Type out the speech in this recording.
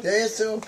Que isso?